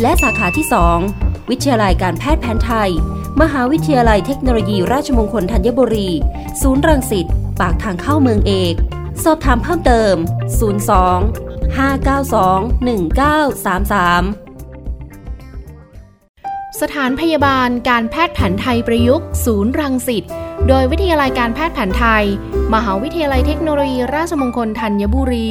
และสาขาที่ 2 วิทยาลัยการแพทย์แผนไทย มหาวิทยาลัยเทคโนโลยีราชมงคลธัญบุรี ศูนย์รังสิต ปากทางเข้าเมืองเอก สอบถามเพิ่มเติม 02 592 1933สถานพยาบาลการแพทย์แผนไทยประยุกต์ ศูนย์รังสิต โดยวิทยาลัยการแพทย์แผนไทย มหาวิทยาลัยเทคโนโลยีราชมงคลธัญบุรี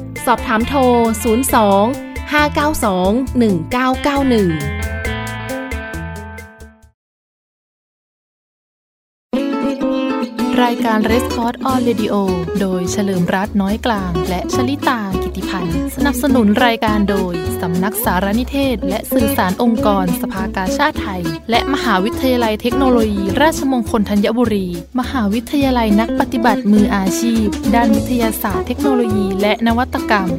สอบถามโทร 02 592 1991ายการ r e s c o r d on Radio โดยเฉลิมรัตน์น้อยกลาง และชลิตากิติพันธ์ สนับสนุนรายการโดย สำนักสารนิเทศ และสื่อสารองค์กรสภากาชาติไทย และมหาวิทยาลัยเทคโนโลยี ราชมงคลธัญบุรี มหาวิทยาลัยนักปฏิบัติมืออาชีพ ด้านวิทยาศาสตร์เทคโนโลยี และนวัตกรรม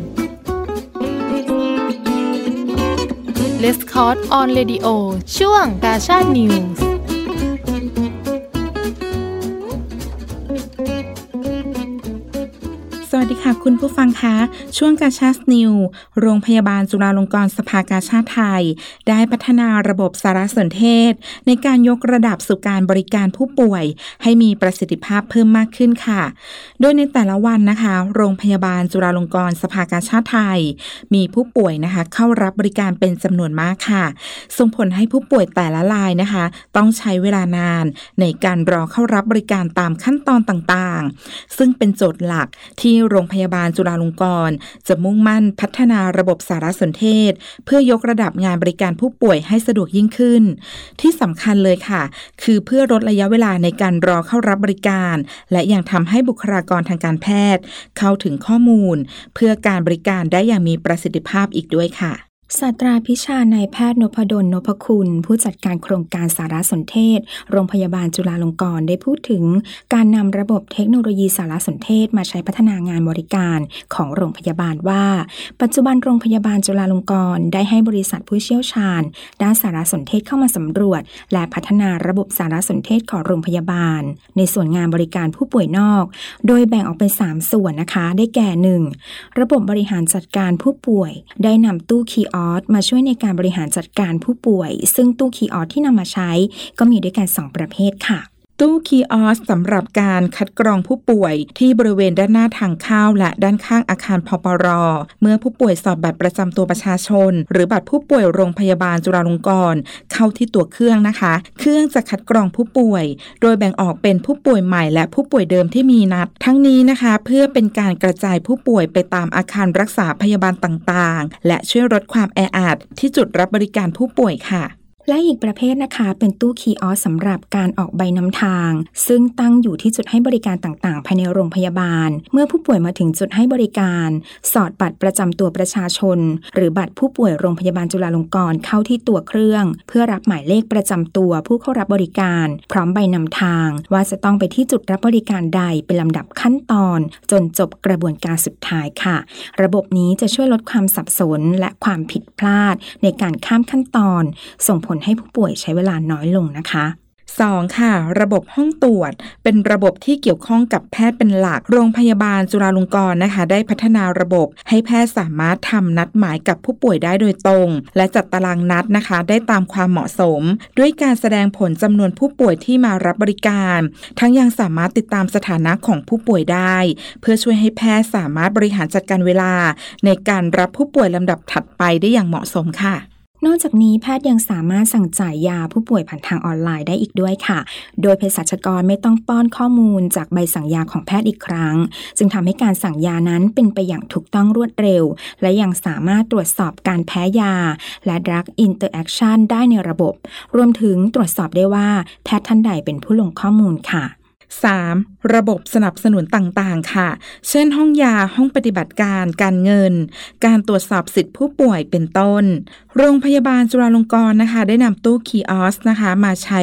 l e s c o r d on Radio ช่วงกาชาตินิวส์ สวัสดีค่ะคุณผู้ฟังคะ ช่วงกาชาสนิว โรงพยาบาลจุฬาลงกรณ์สภากาชาติไทย ได้พัฒนาระบบสารสนเทศ ในการยกระดับสู่การบริการผู้ป่วย ให้มีประสิทธิภาพเพิ่มมากขึ้นค่ะ โดยในแต่ละวันนะคะ โรงพยาบาลจุฬาลงกรณ์สภากาชาติไทย มีผู้ป่วยนะคะ เข้ารับบริการเป็นจำนวนมากค่ะส่งผลให้ผู้ป่วยแต่ละรายนะคะ ต้องใช้เวลานาน ในการรอเข้ารับบริการตามขั้นตอนต่างๆ ซึ่งเป็นโจทย์หลักที่โรงพยาบาลจุฬาลงกรณ์จะมุ่งมั่นพัฒนาระบบสารสนเทศ เพื่อยกระดับงานบริการผู้ป่วยให้สะดวกยิ่งขึ้น ที่สำคัญเลยค่ะ คือเพื่อลดระยะเวลาในการรอเข้ารับบริการ และยังทำให้บุคลากรทางการแพทย์ เข้าถึงข้อมูล เพื่อการบริการได้อย่างมีประสิทธิภาพอีกด้วยค่ะ ศาสตราพิชานายแพทย์นพดลนพคุณ ผู้จัดการโครงการสารสนเทศ โรงพยาบาลจุฬาลงกรณ์ได้พูดถึง การนำระบบเทคโนโลยีสารสนเทศมาใช้พัฒนางานบริการของโรงพยาบาลว่า ปัจจุบันโรงพยาบาลจุฬาลงกรณ์ได้ให้บริษัทผู้เชี่ยวชาญ ด้านสารสนเทศเข้ามาสำรวจ และพัฒนาระบบสารสนเทศของโรงพยาบาล ในส่วนงานบริการผู้ป่วยนอก โดยแบ่งออกเป็น 3 ส่วนนะคะ ได้แก่ 1. ระบบบริหารจัดการผู้ป่วย ได้นำตู้คีออสมาช่วยในการบริหารจัดการผู้ป่วย ซึ่งตู้คีออสที่นำมาใช้ ก็มีด้วยกัน 2 ประเภทค่ะ ตู้คีออสสำหรับการคัดกรองผู้ป่วยที่บริเวณด้านหน้าทางเข้าและด้านข้างอาคารพปร เมื่อผู้ป่วยสอบบัตรประจำตัวประชาชน หรือบัตรผู้ป่วยโรงพยาบาลจุฬาลงกรณ์เข้าที่ตัวเครื่องนะคะ เครื่องจะคัดกรองผู้ป่วย โดยแบ่งออกเป็นผู้ป่วยใหม่และผู้ป่วยเดิมที่มีนัด ทั้งนี้นะคะ เพื่อเป็นการกระจายผู้ป่วยไปตามอาคารรักษาพยาบาลต่างๆ และช่วยลดความแออัดที่จุดรับบริการผู้ป่วยค่ะ และอีกประเภทนะคะเป็นตู้คีออสสำหรับการออกใบนำทาง ซึ่งตั้งอยู่ที่จุดให้บริการต่างๆ ภายในโรงพยาบาล เมื่อผู้ป่วยมาถึงจุดให้บริการ สอดบัตรประจำตัวประชาชน หรือบัตรผู้ป่วยโรงพยาบาลจุฬาลงกรณ์เข้าที่ตัวเครื่อง เพื่อรับหมายเลขประจำตัวผู้เข้ารับบริการ พร้อมใบนำทาง ว่าจะต้องไปที่จุดรับบริการใดเป็นลำดับขั้นตอน จนจบกระบวนการสุดท้ายค่ะ ระบบนี้จะช่วยลดความสับสนและความผิดพลาดในการข้ามขั้นตอน ส่งผลให้ผู้ป่วยใช้เวลาน้อยลงนะคะ 2. ค่ะ ระบบห้องตรวจ เป็นระบบที่เกี่ยวข้องกับแพทย์เป็นหลัก โรงพยาบาลจุฬาลงกรณ์นะคะ ได้พัฒนาระบบให้แพทย์สามารถทำนัดหมายกับผู้ป่วยได้โดยตรง และจัดตารางนัดนะคะ ได้ตามความเหมาะสม ด้วยการแสดงผลจำนวนผู้ป่วยที่มารับบริการ ทั้งยังสามารถติดตามสถานะของผู้ป่วยได้ เพื่อช่วยให้แพทย์สามารถบริหารจัดการเวลา ในการรับผู้ป่วยลำดับถัดไปได้อย่างเหมาะสมค่ะ นอกจากนี้แพทย์ยังสามารถสั่งจ่ายยาผู้ป่วยผ่านทางออนไลน์ได้อีกด้วยค่ะ โดยเภสัชกรไม่ต้องป้อนข้อมูลจากใบสั่งยาของแพทย์อีกครั้ง จึงทำให้การสั่งยานั้นเป็นไปอย่างถูกต้องรวดเร็ว และยังสามารถตรวจสอบการแพ้ยา และ drug interaction ได้ในระบบ รวมถึงตรวจสอบได้ว่าแพทย์ท่านใดเป็นผู้ลงข้อมูลค่ะ 3. ระบบสนับสนุนต่างๆ ค่ะ เช่น ห้องยา ห้องปฏิบัติการ การเงิน การตรวจสอบสิทธิผู้ป่วยเป็นต้นโรงพยาบาลจุฬาลงกรณ์นะคะ ได้นำตู้คีออสนะคะ มาใช้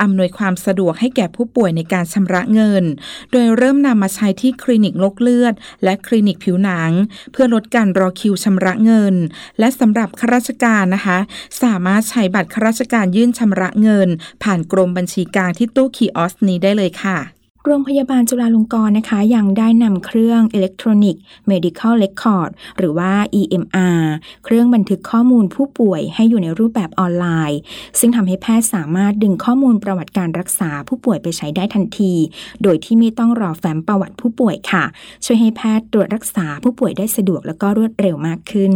อำนวยความสะดวกให้แก่ผู้ป่วยในการชำระเงิน โดยเริ่มนำมาใช้ที่คลินิกโรคเลือด และคลินิกผิวหนัง เพื่อลดการรอคิวชำระเงิน และสำหรับข้าราชการนะคะ สามารถใช้บัตรข้าราชการยื่นชำระเงิน ผ่านกรมบัญชีกลางที่ตู้คีออสนี้ได้เลยค่ะ โรงพยาบาลจุฬาลงกรณ์นะคะ ยังได้นำเครื่อง Electronic Medical Record หรือว่า EMR เครื่องบันทึกข้อมูลผู้ป่วยให้อยู่ในรูปแบบออนไลน์ ซึ่งทำให้แพทย์สามารถดึงข้อมูลประวัติการรักษาผู้ป่วยไปใช้ได้ทันที โดยที่ไม่ต้องรอแฟ้มประวัติผู้ป่วยค่ะ ช่วยให้แพทย์ตรวจรักษาผู้ป่วยได้สะดวกและก็รวดเร็วมากขึ้น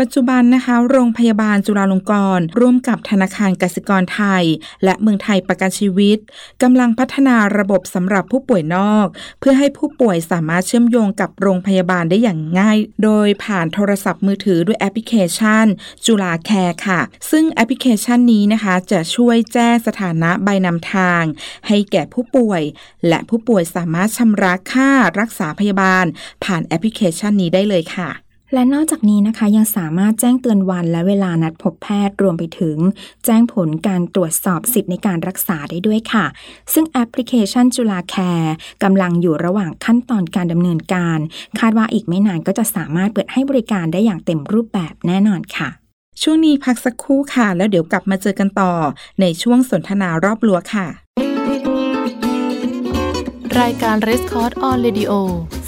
ปัจจุบันนะคะ โรงพยาบาลจุฬาลงกรณ์ร่วมกับธนาคารกสิกรไทย และเมืองไทยประกันชีวิตกำลังพัฒนาระบบสำหรับผู้ป่วยนอก เพื่อให้ผู้ป่วยสามารถเชื่อมโยงกับโรงพยาบาลได้อย่างง่าย โดยผ่านโทรศัพท์มือถือด้วยแอปพลิเคชัน จุฬาแคร์ค่ะ ซึ่งแอปพลิเคชันนี้นะคะ จะช่วยแจ้งสถานะใบนำทาง ให้แก่ผู้ป่วย และผู้ป่วยสามารถชำระค่ารักษาพยาบาล ผ่านแอปพลิเคชันนี้ได้เลยค่ะ และนอกจากนี้นะคะยังสามารถแจ้งเตือนวันและเวลานัดพบแพทย์รวมไปถึง แจ้งผลการตรวจสอบสิทธิ์ในการรักษาได้ด้วยค่ะ ซึ่งแอปพลิเคชันจุฬาแคร์กำลังอยู่ระหว่างขั้นตอนการดำเนินการ คาดว่าอีกไม่นานก็จะสามารถเปิดให้บริการได้อย่างเต็มรูปแบบแน่นอนค่ะ ช่วงนี้พักสักครู่ค่ะ แล้วเดี๋ยวกลับมาเจอกันต่อ ในช่วงสนทนารอบลัวค่ะ รายการ r e s c o r d on Radio ส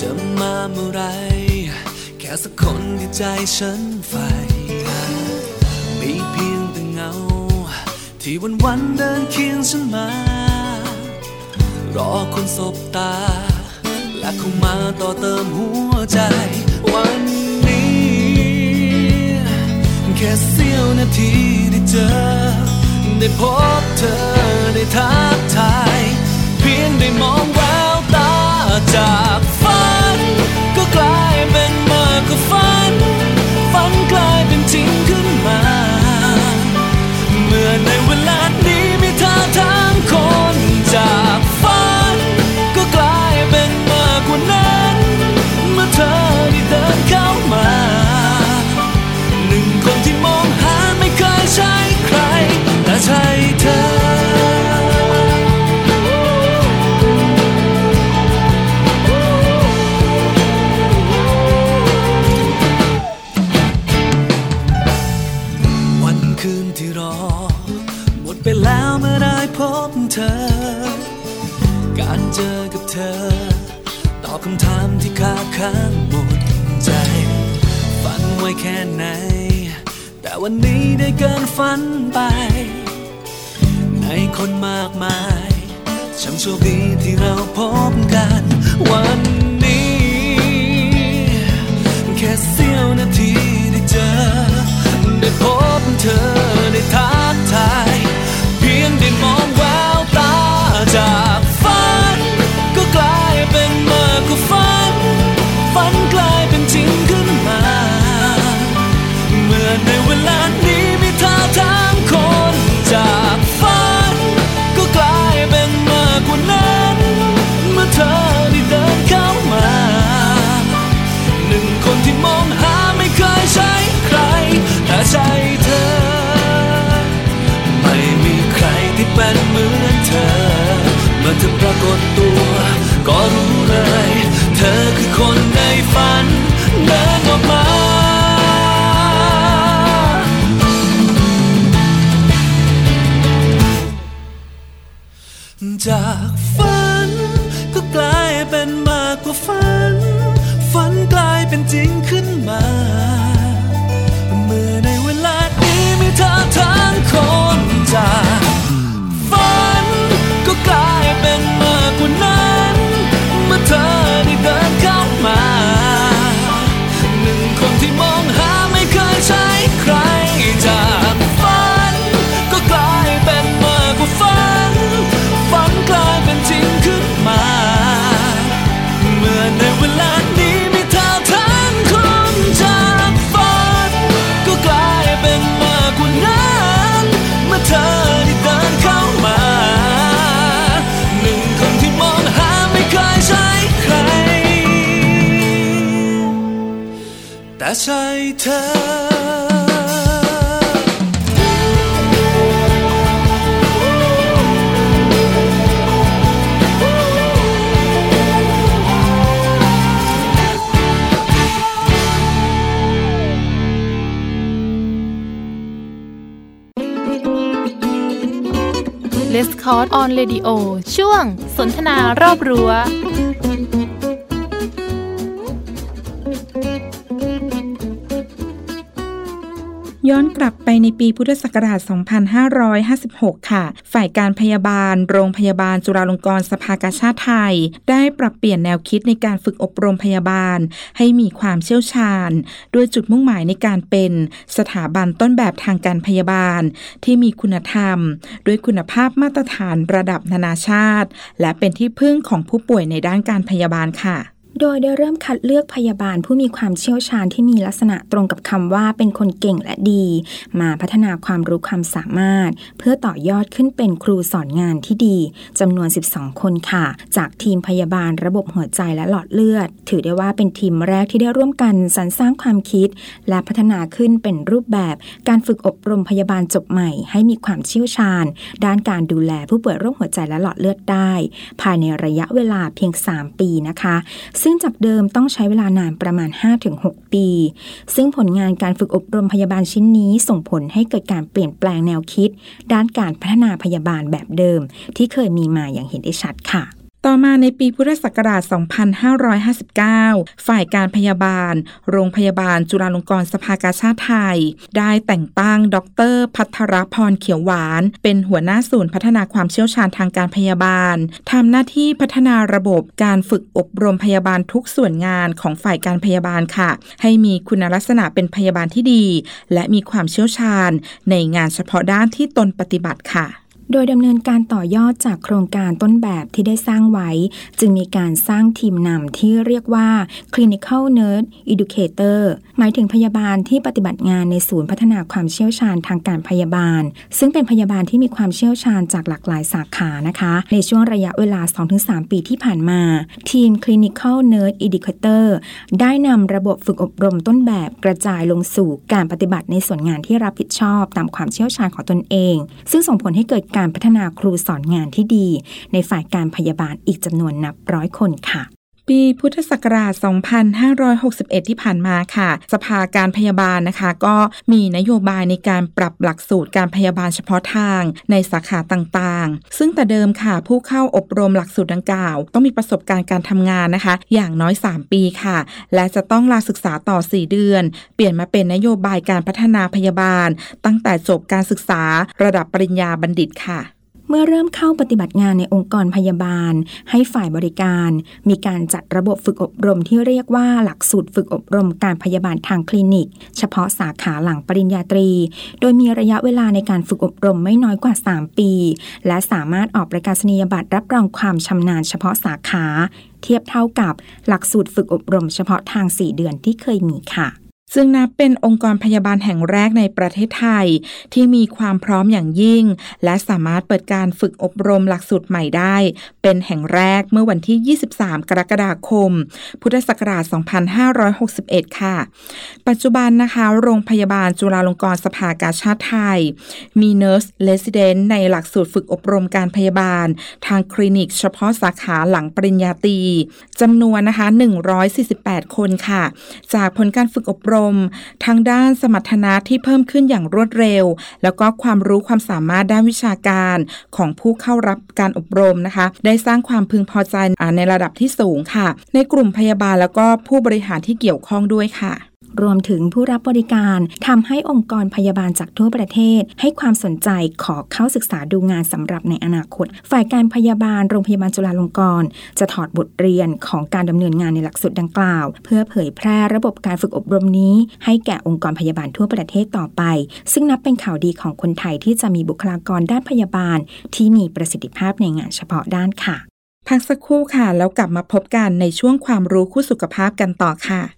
จะมาเมื่อไร แค่สักคนที่ใจฉันใฝ่มีเพียงแต่เงา ที่วันวันเดินเคียงฉันมา รอคนสบตา และคงมาต่อเติมหัวใจ วันนี้ แค่เสี้ยวนาทีได้เจอ ได้พบเธอได้ทักทาย เพียงได้มองแววตา จากฝัน ก็กลายเป็นมากกว่าฝัน ฝันกลายเป็นจริงขึ้นมา เมื่อในเวลานี้มีท่าทางคน จากฝัน ก็กลายเป็นมากกว่าฝัน ฝันกลายเป็นจริงขึ้นมา เมื่อในเวลานี้มีท่าทางคนจากฝัน ก็กลายเป็นมากกว่านั้น เมื่อเธอได้เดินเข้ามา หนึ่งคนที่มองหาไม่เคยใช่ใคร แต่ใช่เธอ ไม่มีใครที่เป็นเหมือนเธอ มื่อเธอปรากฏตัว ก็รู้เลย เธอคือคนในฝัน แต่ใช่เธอเลสคอร์ on radio ช่วงสนทนารอบรั้ว ย้อนกลับไปในปีพุทธศักราช 2556 ค่ะ ฝ่ายการพยาบาล โรงพยาบาลจุฬาลงกรณ์สภากาชาติไทย ได้ปรับเปลี่ยนแนวคิดในการฝึกอบรมพยาบาล ให้มีความเชี่ยวชาญ ด้วยจุดมุ่งหมายในการเป็นสถาบันต้นแบบทางการพยาบาล ที่มีคุณธรรม ด้วยคุณภาพมาตรฐานระดับนานาชาติ และเป็นที่พึ่งของผู้ป่วยในด้านการพยาบาลค่ะ โดยได้เริ่มคัดเลือกพยาบาลผู้มีความเชี่ยวชาญที่มีลักษณะตรงกับคำว่าเป็นคนเก่งและดี มาพัฒนาความรู้ความสามารถ เพื่อต่อยอดขึ้นเป็นครูสอนงานที่ดีจำนวน 12 คนค่ะ จากทีมพยาบาลระบบหัวใจและหลอดเลือด ถือได้ว่าเป็นทีมแรกที่ได้ร่วมกันสรรสร้างความคิด และพัฒนาขึ้นเป็นรูปแบบการฝึกอบรมพยาบาลจบใหม่ ให้มีความเชี่ยวชาญ ด้านการดูแลผู้ป่วยโรคหัวใจและหลอดเลือดได้ ภายในระยะเวลาเพียง 3 ปีนะคะซึ่งจากเดิมต้องใช้เวลานานประมาณ 5-6 ปี ซึ่งผลงานการฝึกอบรมพยาบาลชิ้นนี้ส่งผลให้เกิดการเปลี่ยนแปลงแนวคิด ด้านการพัฒนาพยาบาลแบบเดิม ที่เคยมีมาอย่างเห็นได้ชัดค่ะ ต่อมาในปีพุทธศักราช 2559 ฝ่ายการพยาบาล โรงพยาบาลจุฬาลงกรณ์สภากาชาติไทย ได้แต่งตั้ง ดร พัทรพรเขียวหวาน เป็นหัวหน้าศูนย์พัฒนาความเชี่ยวชาญทางการพยาบาล ทำหน้าที่พัฒนาระบบการฝึกอบรมพยาบาลทุกส่วนงานของฝ่ายการพยาบาลค่ะ ให้มีคุณลักษณะเป็นพยาบาลที่ดี และมีความเชี่ยวชาญในงานเฉพาะด้านที่ตนปฏิบัติค่ะ โดยดำเนินการต่อยอดจากโครงการต้นแบบที่ได้สร้างไว้ จึงมีการสร้างทีมนำที่เรียกว่า Clinical Nurse Educator หมายถึงพยาบาลที่ปฏิบัติงานในศูนย์พัฒนาความเชี่ยวชาญทางการพยาบาล ซึ่งเป็นพยาบาลที่มีความเชี่ยวชาญจากหลากหลายสาขานะคะ ในช่วงระยะเวลา 2-3 ปีที่ผ่านมา ทีม Clinical Nurse Educator ได้นำระบบฝึกอบรมต้นแบบกระจายลงสู่การปฏิบัติในส่วนงานที่รับผิดชอบตามความเชี่ยวชาญของตนเอง ซึ่งส่งผลให้เกิดการพัฒนาครูสอนงานที่ดี ในฝ่ายการพยาบาลอีกจำนวนนับร้อยคนค่ะ ปีพุทธศักราช 2561 ที่ผ่านมาค่ะ สภาการพยาบาลนะคะ ก็มีนโยบายในการปรับหลักสูตรการพยาบาลเฉพาะทางในสาขาต่างๆ ซึ่งแต่เดิมค่ะ ผู้เข้าอบรมหลักสูตรดังกล่าว ต้องมีประสบการณ์การทำงานนะคะ อย่างน้อย 3 ปีค่ะ และจะต้องลาศึกษาต่อ 4 เดือน เปลี่ยนมาเป็นนโยบายการพัฒนาพยาบาล ตั้งแต่จบการศึกษาระดับปริญญาบัณฑิตค่ะ เมื่อเริ่มเข้าปฏิบัติงานในองค์กรพยาบาล ให้ฝ่ายบริการ มีการจัดระบบฝึกอบรมที่เรียกว่าหลักสูตรฝึกอบรมการพยาบาลทางคลินิก เฉพาะสาขาหลังปริญญาตรี โดยมีระยะเวลาในการฝึกอบรมไม่น้อยกว่า 3 ปี และสามารถออกประกาศนียบัตรรับรองความชำนาญเฉพาะสาขา เทียบเท่ากับหลักสูตรฝึกอบรมเฉพาะทาง 4 เดือนที่เคยมีค่ะ ซึ่งนับเป็นองค์กรพยาบาลแห่งแรกในประเทศไทย ที่มีความพร้อมอย่างยิ่ง และสามารถเปิดการฝึกอบรมหลักสูตรใหม่ได้ เป็นแห่งแรกเมื่อวันที่ 23 กรกฎาคม พุทธศักราช 2561 ค่ะ ปัจจุบันนะคะ โรงพยาบาลจุฬาลงกรณ์สภากาชาติไทย มีเนอร์สเลสเดนในหลักสูตรฝึกอบรมการพยาบาล ทางคลินิกเฉพาะสาขาหลังปริญญาตรีจำนวนนะคะ 148 คนค่ะ จากผลการฝึกอบรมทางด้านสมรรถนะที่เพิ่มขึ้นอย่างรวดเร็ว แล้วก็ความรู้ความสามารถด้านวิชาการของผู้เข้ารับการอบรมนะคะ ได้สร้างความพึงพอใจในระดับที่สูงค่ะ ในกลุ่มพยาบาลแล้วก็ผู้บริหารที่เกี่ยวข้องด้วยค่ะ รวมถึงผู้รับบริการทำให้องค์กรพยาบาลจากทั่วประเทศ ให้ความสนใจขอเข้าศึกษาดูงานสำหรับในอนาคต ฝ่ายการพยาบาลโรงพยาบาลจุฬาลงกรณ์จะถอดบทเรียนของการดำเนินงานในหลักสูตรดังกล่าว เพื่อเผยแพร่ระบบการฝึกอบรมนี้ ให้แก่องค์กรพยาบาลทั่วประเทศต่อไป ซึ่งนับเป็นข่าวดีของคนไทยที่จะมีบุคลากรด้านพยาบาล ที่มีประสิทธิภาพในงานเฉพาะด้านค่ะ พักสักครู่ค่ะ แล้วกลับมาพบกันในช่วงความรู้คู่สุขภาพกันต่อค่ะ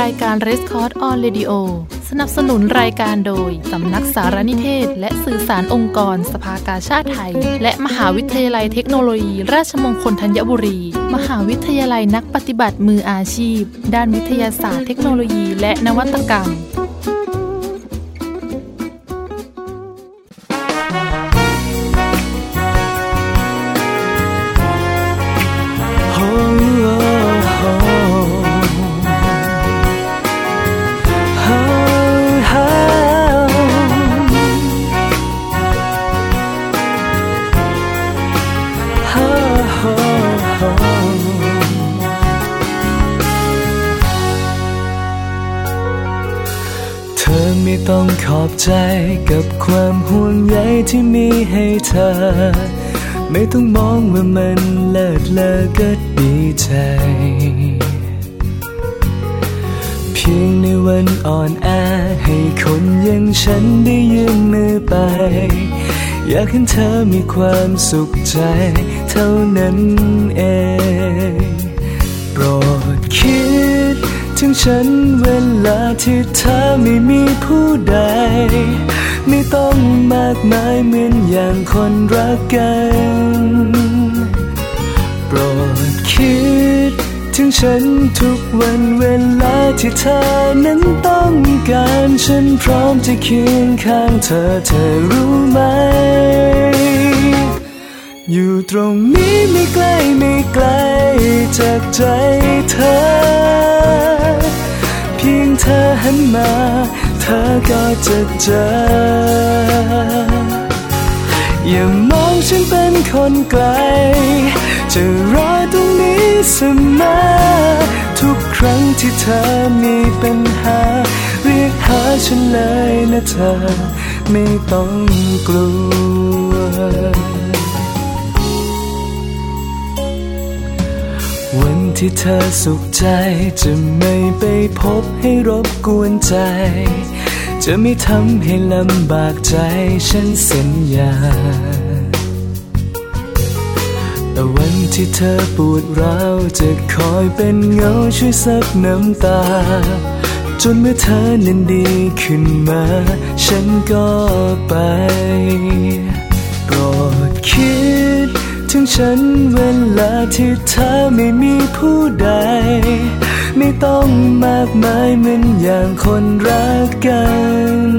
รายการ r e s c o r d on Radio สนับสนุนรายการโดย สำนักสารนิเทศ และสื่อสารองค์กร สภากาชาติไทย และมหาวิทยาลัยเทคโนโลยี ราชมงคลธัญบุรี มหาวิทยาลัยนักปฏิบัติมืออาชีพ ด้านวิทยาศาสตร์เทคโนโลยี และนวัตกรรม ธอไม่ต้องมองว่ามันเลิศเลอก็ดีใจ เพียงในวันอ่อนแอให้คนอย่างฉันได้ยืมมือไป อยากเห็นเธอมีความสุขใจเท่านั้นเองโปรดคิดถึงฉันเวลาที่เธอไม่มีผู้ใด ไม่ต้องมากมายเหมือนอย่างคนรักกันโปรดคิด ถึงฉันทุกวันเวลาที่เธอนั้นต้องการฉันพร้อมจะเคียงข้างเธอเธอรู้ไหม อยู่ตรงนี้ไม่ไกลไม่ไกลจากใจเธอ เพียงเธอหันมา อก็จะเจอ อย่ามองฉันเป็นคนไกล จะรอตรงนี้เสมอทุกครั้งที่เธอมีปัญหา เรียกหาฉันเลยนะเธอ ไม่ต้องกลัววันที่เธอสุขใจจะไม่ไปพบให้รบกวนใจ จะไม่ทำให้ลำบากใจฉันสัญญา แต่วันที่เธอปวดร้าวจะคอยเป็นเงาช่วยซับน้ำตา จนเมื่อเธอนั้นดีขึ้นมา ฉันก็ไป โปรดคิดถึงฉันเวลาที่เธอไม่มีผู้ใด ไม่ต้องมากมายเหมือนอย่างคนรักกัน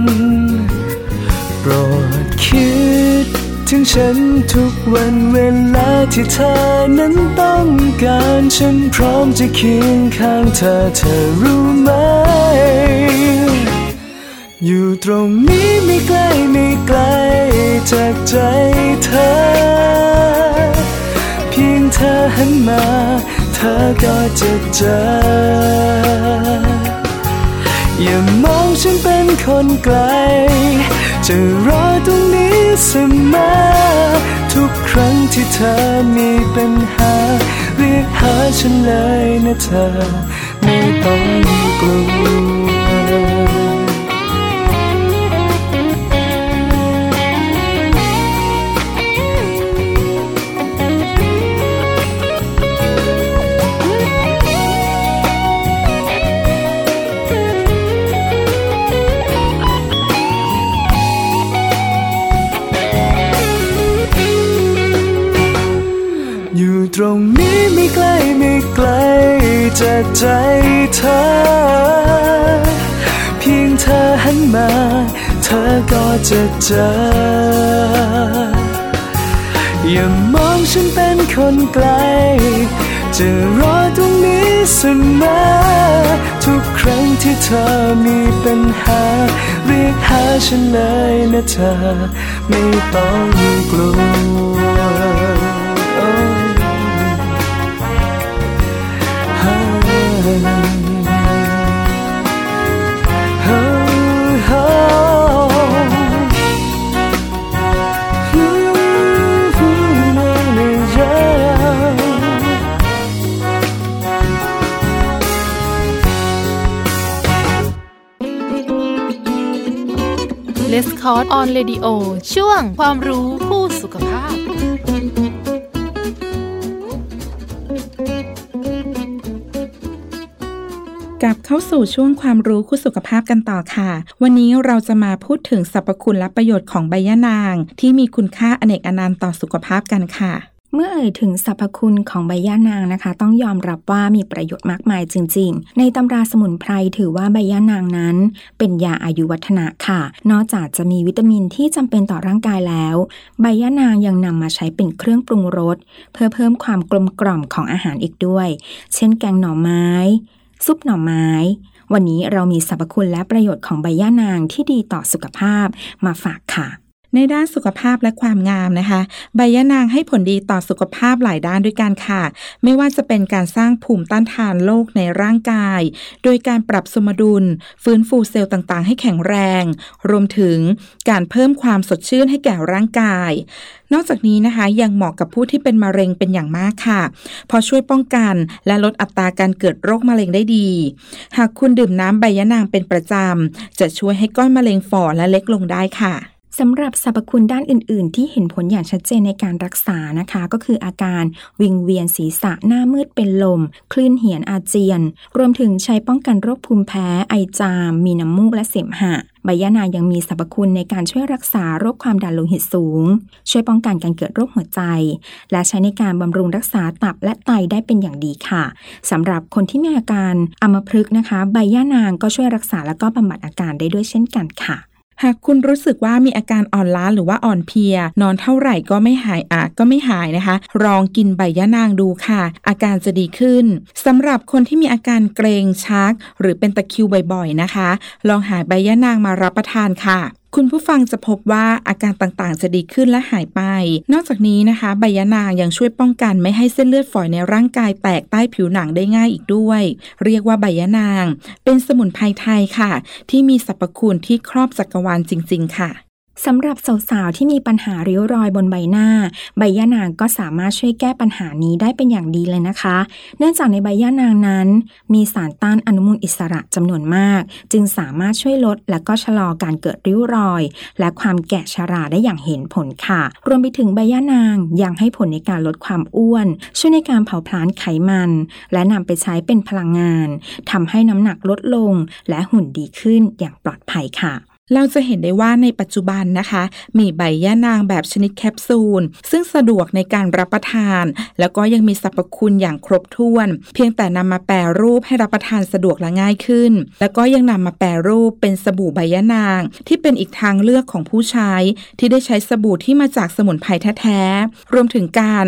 โปรดคิดถึงฉันทุกวันเวลาที่เธอนั้นต้องการฉันพร้อมจะเคียงข้างเธอเธอรู้ไหม อยู่ตรงนี้ไม่ไกลไม่ไกลจากใจเธอ เพียงเธอหันมา ธอก็จะเจอ อย่ามองฉันเป็นคนไกล จะรอตรงนี้เสมอทุกครั้งที่เธอมีปัญหา เรียกหาฉันเลยนะเธอ ไม่ต้องกลัว รงนี้ไม่ไกลไม่ไกลจากใจเธอ เพียงเธอหันมา เธอก็จะเจอ อย่ามองฉันเป็นคนไกล จะรอตรงนี้เสมอทุกครั้งที่เธอมีปัญหา เรียกหาฉันเลยนะเธอ ไม่ต้องกลัว Red Cross on Radio ช่วงความรู้คู่สุขภาพ กลับเข้าสู่ช่วงความรู้คู่สุขภาพกันต่อค่ะ วันนี้เราจะมาพูดถึงสรรพคุณและประโยชน์ของใบย่านาง ที่มีคุณค่าอเนกอนันต์ต่อสุขภาพกันค่ะ เมื่อเอ่ยถึงสรรพคุณของใบย่านางนะคะ ต้องยอมรับว่ามีประโยชน์มากมายจริง ๆ ในตำราสมุนไพรถือว่าใบย่านางนั้น เป็นยาอายุวัฒนะค่ะ นอกจากจะมีวิตามินที่จำเป็นต่อร่างกายแล้ว ใบย่านางยังนำมาใช้เป็นเครื่องปรุงรสเพื่อเพิ่มความกลมกล่อมของอาหารอีกด้วย เช่นแกงหน่อไม้ ซุปหน่อไม้ วันนี้เรามีสรรพคุณและประโยชน์ของใบย่านางที่ดีต่อสุขภาพมาฝากค่ะ ในด้านสุขภาพและความงามนะคะ ใบยะนางให้ผลดีต่อสุขภาพหลายด้านด้วยกันค่ะ ไม่ว่าจะเป็นการสร้างภูมิต้านทานโรคในร่างกาย โดยการปรับสมดุล ฟื้นฟูเซลล์ต่างๆ ให้แข็งแรง รวมถึงการเพิ่มความสดชื่นให้แก่ร่างกาย นอกจากนี้นะคะยังเหมาะกับผู้ที่เป็นมะเร็งเป็นอย่างมากค่ะเพราะช่วยป้องกันและลดอัตราการเกิดโรคมะเร็งได้ดี หากคุณดื่มน้ำใบยะนางเป็นประจำจะช่วยให้ก้อนมะเร็งฝ่อและเล็กลงได้ค่ะ สำหรับสรรพคุณด้านอื่น ๆ ที่เห็นผลอย่างชัดเจนในการรักษานะคะ ก็คืออาการวิงเวียนศีรษะหน้ามืดเป็นลม คลื่นเหียนอาเจียน รวมถึงใช้ป้องกันโรคภูมิแพ้ ไอจาม มีน้ำมูกและเสมหะใบยะนางยังมีสรรพคุณในการช่วยรักษาโรคความดันโลหิตสูง ช่วยป้องกันการเกิดโรคหัวใจ และใช้ในการบำรุงรักษาตับและไตได้เป็นอย่างดีค่ะสำหรับคนที่มีอาการอัมพฤกษ์นะคะ ใบย่านางก็ช่วยรักษาและก็บำบัดอาการได้ด้วยเช่นกันค่ะ หากคุณรู้สึกว่ามีอาการอ่อนล้าหรือว่าอ่อนเพลีย นอนเท่าไหร่ก็ไม่หายอาก็ไม่หายนะคะ ลองกินใบยะนางดูค่ะ อาการจะดีขึ้นสำหรับคนที่มีอาการเกรงชัก หรือเป็นตะคิวบ่อยๆนะคะ ลองหาใบยะนางมารับประทานค่ะ คุณผู้ฟังจะพบว่าอาการต่างๆ จะดีขึ้นและหายไป นอกจากนี้นะคะ ใบยะนางยังช่วยป้องกันไม่ให้เส้นเลือดฝอยในร่างกายแตกใต้ผิวหนังได้ง่ายอีกด้วย เรียกว่าใบยะนาง เป็นสมุนไพรไทยค่ะ ที่มีสรรพคุณที่ครอบจักรวาลจริง ๆ ค่ะ สำหรับสาวๆที่มีปัญหาริ้วรอยบนใบหน้า ใบย่านางก็สามารถช่วยแก้ปัญหานี้ได้เป็นอย่างดีเลยนะคะ เนื่องจากในใบย่านางนั้น มีสารต้านอนุมูลอิสระจำนวนมาก จึงสามารถช่วยลดและก็ชะลอการเกิดริ้วรอย และความแก่ชราได้อย่างเห็นผลค่ะ รวมไปถึงใบย่านางยังให้ผลในการลดความอ้วน ช่วยในการเผาผลาญไขมัน และนำไปใช้เป็นพลังงานทำให้น้ำหนักลดลง และหุ่นดีขึ้นอย่างปลอดภัยค่ะ เราจะเห็นได้ว่าในปัจจุบันนะคะ มีใบย่านางแบบชนิดแคปซูล ซึ่งสะดวกในการรับประทาน แล้วก็ยังมีสรรพคุณอย่างครบถ้วน เพียงแต่นำมาแปรรูปให้รับประทานสะดวกและง่ายขึ้น แล้วก็ยังนำมาแปรรูปเป็นสบู่ใบย่านาง ที่เป็นอีกทางเลือกของผู้ใช้ ที่ได้ใช้สบู่ที่มาจากสมุนไพรแท้ๆรวมถึงการ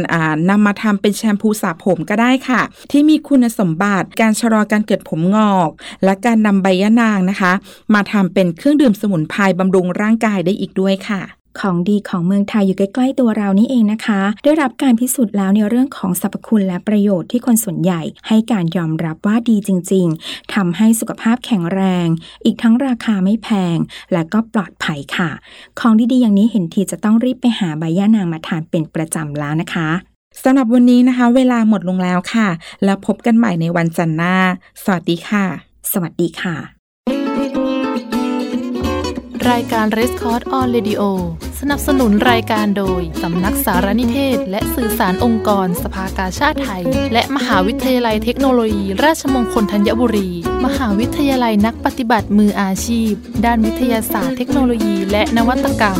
นำมาทำเป็นแชมพูสระผมก็ได้ค่ะ ที่มีคุณสมบัติการชะลอการเกิดผมงอก และการนำใบย่านางนะคะ มาทำเป็นเครื่องดื่มสมุนไพรบำรุงร่างกายได้อีกด้วยค่ะของดีของเมืองไทยอยู่ใกล้ ๆ ตัวเรานี่เองนะคะ ได้รับการพิสูจน์แล้วในเรื่องของสรรพคุณและประโยชน์ที่คนส่วนใหญ่ ให้การยอมรับว่าดีจริง ๆทำให้สุขภาพแข็งแรง อีกทั้งราคาไม่แพง และก็ปลอดภัยค่ะ ของดีๆอย่างนี้เห็นทีจะต้องรีบไปหาใบย่านางมาทานเป็นประจำแล้วนะคะสำหรับวันนี้นะคะ เวลาหมดลงแล้วค่ะ แล้วพบกันใหม่ในวันจันทร์หน้า สวัสดีค่ะ สวัสดีค่ะ รายการ r e s c o r d on Radio สนับสนุนรายการโดย สำนักสารนิเทศ และสื่อสารองค์กรสภากาชาติไทย และมหาวิทยาลัยเทคโนโลยี ราชมงคลธัญบุรี มหาวิทยาลัยนักปฏิบัติมืออาชีพ ด้านวิทยาศาสตร์เทคโนโลยี และนวัตกรรม